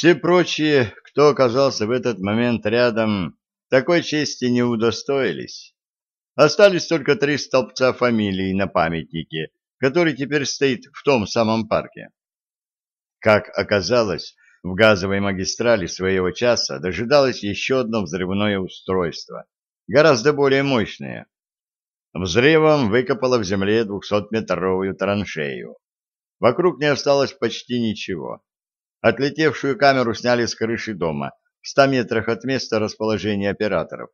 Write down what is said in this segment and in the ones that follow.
Все прочие, кто оказался в этот момент рядом, такой чести не удостоились. Остались только три столбца фамилий на памятнике, который теперь стоит в том самом парке. Как оказалось, в газовой магистрали своего часа дожидалось еще одно взрывное устройство, гораздо более мощное. Взрывом выкопало в земле двухсотметровую траншею. Вокруг не осталось почти ничего. Отлетевшую камеру сняли с крыши дома, в ста метрах от места расположения операторов.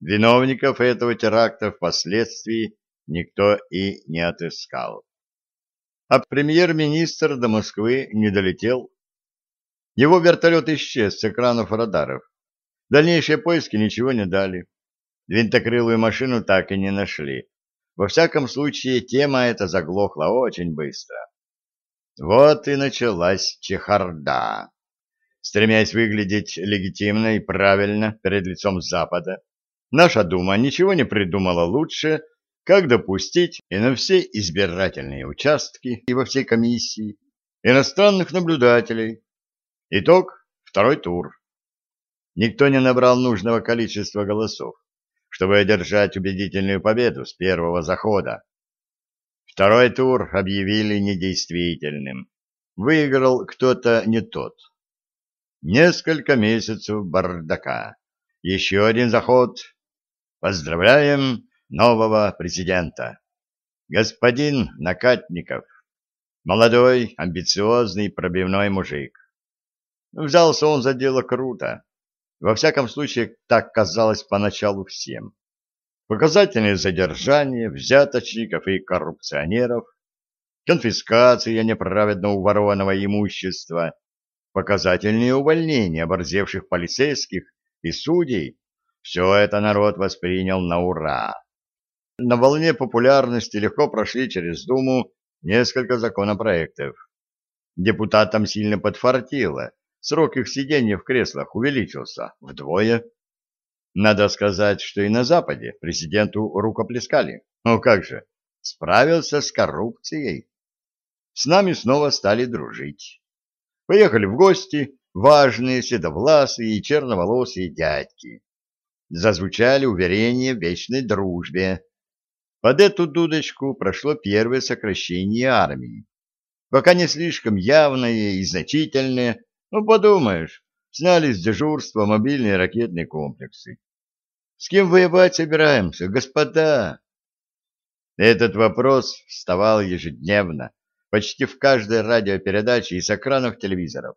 Виновников этого теракта впоследствии никто и не отыскал. А премьер-министр до Москвы не долетел. Его вертолет исчез с экранов радаров. Дальнейшие поиски ничего не дали. Винтокрылую машину так и не нашли. Во всяком случае, тема эта заглохла очень быстро. Вот и началась чехарда. Стремясь выглядеть легитимно и правильно перед лицом Запада, Наша Дума ничего не придумала лучше, как допустить и на все избирательные участки и во все комиссии иностранных наблюдателей. Итог – второй тур. Никто не набрал нужного количества голосов, чтобы одержать убедительную победу с первого захода. Второй тур объявили недействительным. Выиграл кто-то не тот. Несколько месяцев бардака. Еще один заход Поздравляем нового президента. Господин Накатников. Молодой, амбициозный, пробивной мужик. Взялся он за дело круто. Во всяком случае, так казалось поначалу всем. Показательное задержание взяточников и коррупционеров, конфискация неправедно уворованного имущества, показательные увольнения оборзевших полицейских и судей все это народ воспринял на ура. На волне популярности легко прошли через Думу несколько законопроектов. Депутатам сильно подфартило, срок их сидения в креслах увеличился вдвое. Надо сказать, что и на Западе президенту рукоплескали. Ну как же, справился с коррупцией. С нами снова стали дружить. Поехали в гости важные седовласые и черноволосые дядьки зазвучали уверения в вечной дружбе. Под эту дудочку прошло первое сокращение армии. Пока не слишком явное и значительное, ну, подумаешь, сняли с дежурства мобильные ракетные комплексы. С кем воевать собираемся, господа? Этот вопрос вставал ежедневно, почти в каждой радиопередаче и с экранов телевизоров.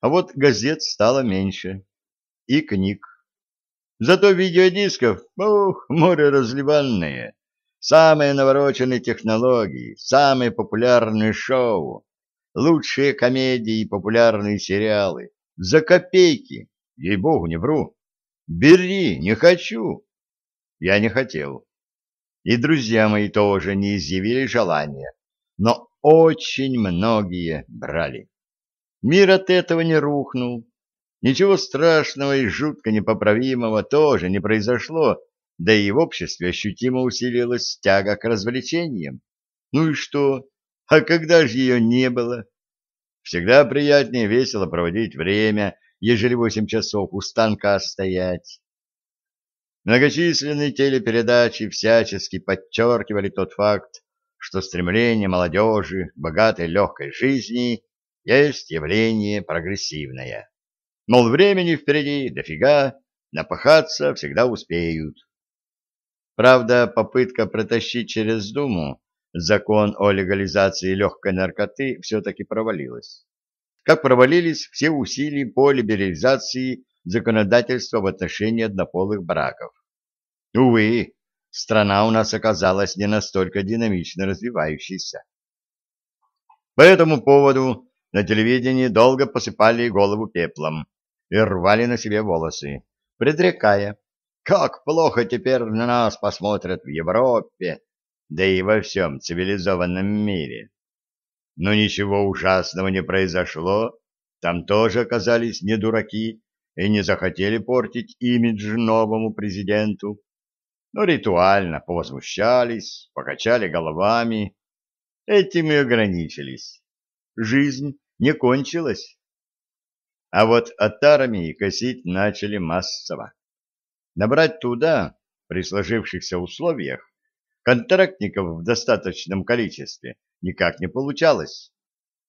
А вот газет стало меньше, и книг. Зато видеодисков, ух, море разливанное. Самые навороченные технологии, самые популярные шоу, лучшие комедии и популярные сериалы. За копейки, ей-богу, не вру. Бери, не хочу. Я не хотел. И друзья мои тоже не изъявили желания, но очень многие брали. Мир от этого не рухнул, Ничего страшного и жутко непоправимого тоже не произошло, да и в обществе ощутимо усилилась тяга к развлечениям. Ну и что? А когда же ее не было? Всегда приятнее весело проводить время, ежели восемь часов у станка стоять. Многочисленные телепередачи всячески подчеркивали тот факт, что стремление молодежи к богатой легкой жизни есть явление прогрессивное. Мол, времени впереди дофига, напахаться всегда успеют. Правда, попытка протащить через Думу закон о легализации легкой наркоты все-таки провалилась. Как провалились все усилия по либерализации законодательства в отношении однополых браков. Увы, страна у нас оказалась не настолько динамично развивающейся. По этому поводу на телевидении долго посыпали голову пеплом и рвали на себе волосы, предрекая, как плохо теперь на нас посмотрят в Европе, да и во всем цивилизованном мире. Но ничего ужасного не произошло, там тоже оказались не дураки и не захотели портить имидж новому президенту, но ритуально повозмущались, покачали головами. Этим и ограничились. Жизнь не кончилась. А вот от армии косить начали массово. Набрать туда, при сложившихся условиях, контрактников в достаточном количестве никак не получалось.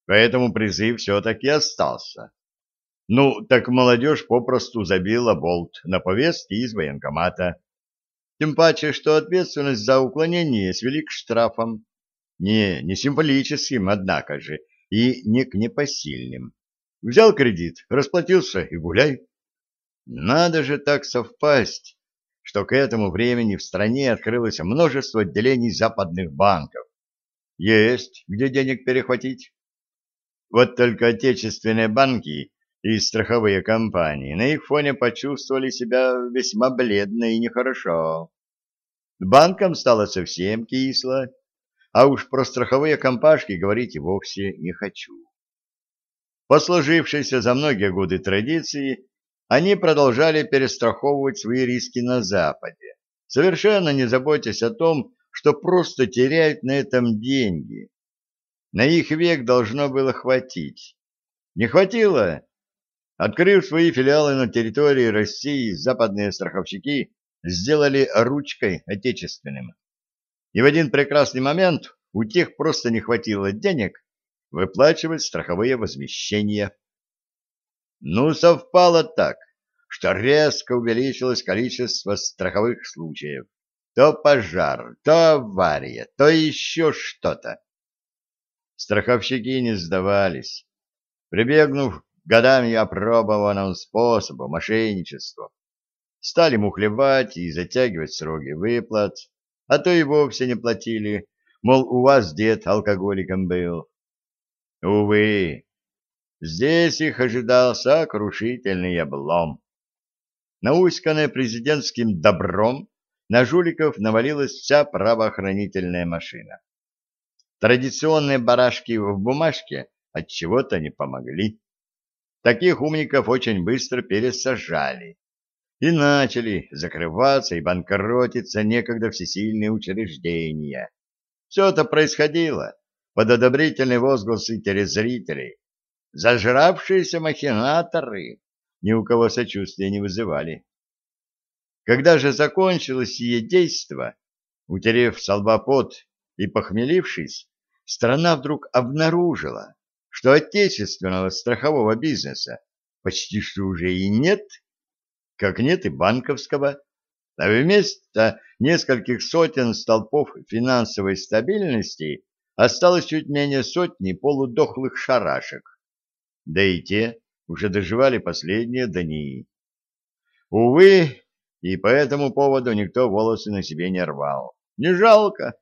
Поэтому призыв все-таки остался. Ну, так молодежь попросту забила болт на повестке из военкомата. Тем паче, что ответственность за уклонение свели к штрафам. Не, не символическим, однако же, и не к непосильным. Взял кредит, расплатился и гуляй. Надо же так совпасть, что к этому времени в стране открылось множество отделений западных банков. Есть где денег перехватить. Вот только отечественные банки и страховые компании на их фоне почувствовали себя весьма бледно и нехорошо. Банкам стало совсем кисло, а уж про страховые компашки говорить и вовсе не хочу. По сложившейся за многие годы традиции, они продолжали перестраховывать свои риски на Западе, совершенно не заботясь о том, что просто теряют на этом деньги. На их век должно было хватить. Не хватило? Открыв свои филиалы на территории России, западные страховщики сделали ручкой отечественным. И в один прекрасный момент у тех просто не хватило денег выплачивать страховые возмещения. Ну, совпало так, что резко увеличилось количество страховых случаев. То пожар, то авария, то еще что-то. Страховщики не сдавались, прибегнув годами опробованным способом мошенничества. Стали мухлевать и затягивать сроки выплат, а то и вовсе не платили, мол, у вас дед алкоголиком был. Увы, здесь их ожидал сокрушительный облом. Науськанная президентским добром, на жуликов навалилась вся правоохранительная машина. Традиционные барашки в бумажке от чего-то не помогли. Таких умников очень быстро пересажали. И начали закрываться и банкротиться некогда всесильные учреждения. Все это происходило под одобрительные возгласы телезрителей. Зажравшиеся махинаторы ни у кого сочувствия не вызывали. Когда же закончилось сие действо, утерев солбопот и похмелившись, страна вдруг обнаружила, что отечественного страхового бизнеса почти что уже и нет, как нет и банковского, а вместо нескольких сотен столпов финансовой стабильности осталось чуть менее сотни полудохлых шарашек. Да и те уже доживали последние дни. Увы, и по этому поводу никто волосы на себе не рвал. Не жалко.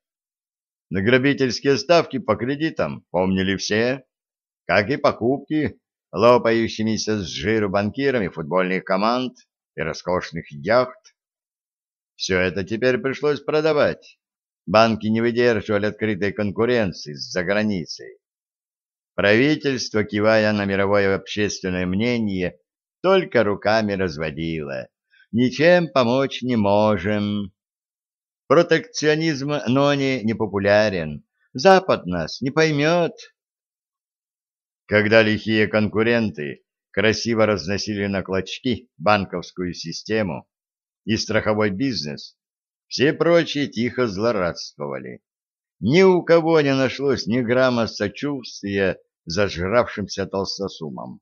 На грабительские ставки по кредитам помнили все, как и покупки лопающимися с жиру банкирами футбольных команд и роскошных яхт. Все это теперь пришлось продавать банки не выдерживали открытой конкуренции с-за границей. Правительство, кивая на мировое общественное мнение, только руками разводило. Ничем помочь не можем. Протекционизм но не непопулярен. Запад нас не поймет. Когда лихие конкуренты красиво разносили на клочки банковскую систему и страховой бизнес, все прочие тихо злорадствовали. Ни у кого не нашлось ни грамма сочувствия зажравшимся толстосумам.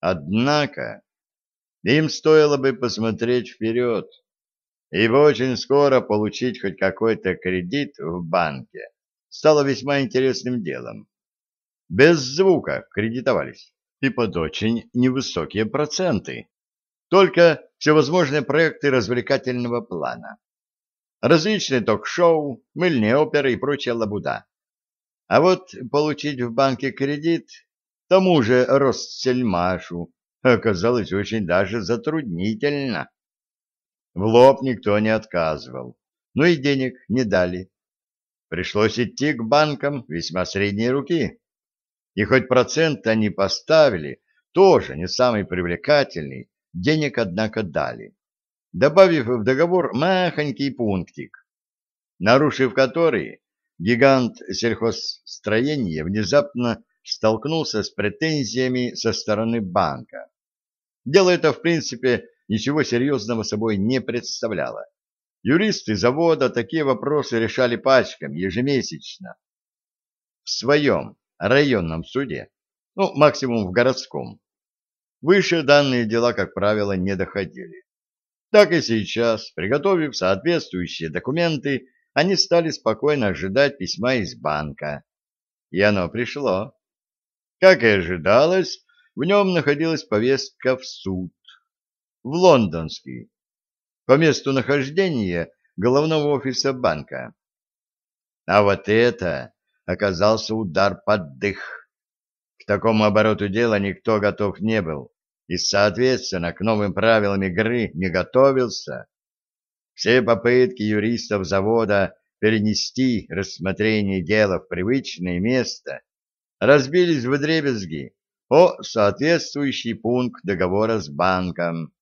Однако им стоило бы посмотреть вперед, ибо очень скоро получить хоть какой-то кредит в банке стало весьма интересным делом. Без звука кредитовались и под очень невысокие проценты. Только всевозможные проекты развлекательного плана различные ток-шоу, мыльные оперы и прочая лабуда. А вот получить в банке кредит тому же Россельмашу оказалось очень даже затруднительно. В лоб никто не отказывал, но и денег не дали. Пришлось идти к банкам весьма средней руки. И хоть процент они поставили, тоже не самый привлекательный, денег, однако, дали добавив в договор махонький пунктик, нарушив который, гигант сельхозстроения внезапно столкнулся с претензиями со стороны банка. Дело это, в принципе, ничего серьезного собой не представляло. Юристы завода такие вопросы решали пачками ежемесячно. В своем районном суде, ну, максимум в городском. Выше данные дела, как правило, не доходили. Так и сейчас, приготовив соответствующие документы, они стали спокойно ожидать письма из банка. И оно пришло. Как и ожидалось, в нем находилась повестка в суд. В лондонский. По месту нахождения головного офиса банка. А вот это оказался удар под дых. К такому обороту дела никто готов не был и, соответственно, к новым правилам игры не готовился. Все попытки юристов завода перенести рассмотрение дела в привычное место разбились в дребезги о соответствующий пункт договора с банком.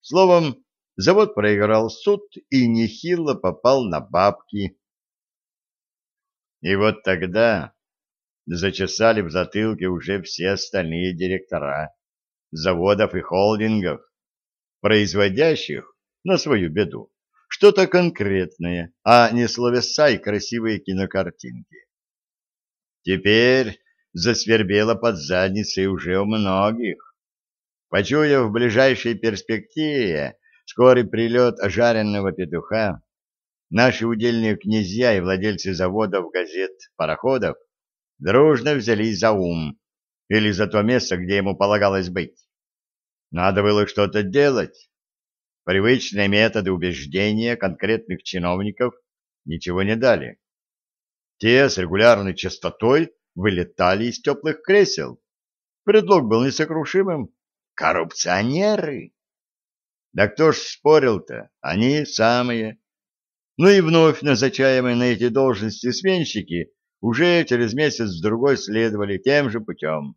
Словом, завод проиграл суд и нехило попал на бабки. И вот тогда зачесали в затылке уже все остальные директора заводов и холдингов, производящих на свою беду что-то конкретное, а не словеса и красивые кинокартинки. Теперь засвербело под задницей уже у многих. Почуяв в ближайшей перспективе скорый прилет ожаренного петуха, наши удельные князья и владельцы заводов, газет, пароходов дружно взялись за ум или за то место, где ему полагалось быть. Надо было что-то делать. Привычные методы убеждения конкретных чиновников ничего не дали. Те с регулярной частотой вылетали из теплых кресел. Предлог был несокрушимым. Коррупционеры! Да кто ж спорил-то? Они самые. Ну и вновь назначаемые на эти должности сменщики уже через месяц-другой следовали тем же путем.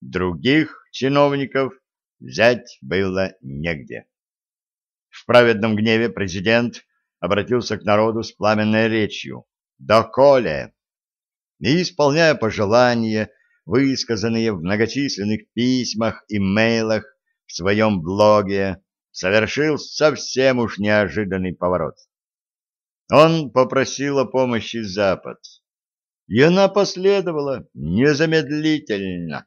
Других чиновников взять было негде. В праведном гневе президент обратился к народу с пламенной речью «Доколе!» и, исполняя пожелания, высказанные в многочисленных письмах и мейлах в своем блоге, совершил совсем уж неожиданный поворот. Он попросил о помощи Запад, и она последовала незамедлительно.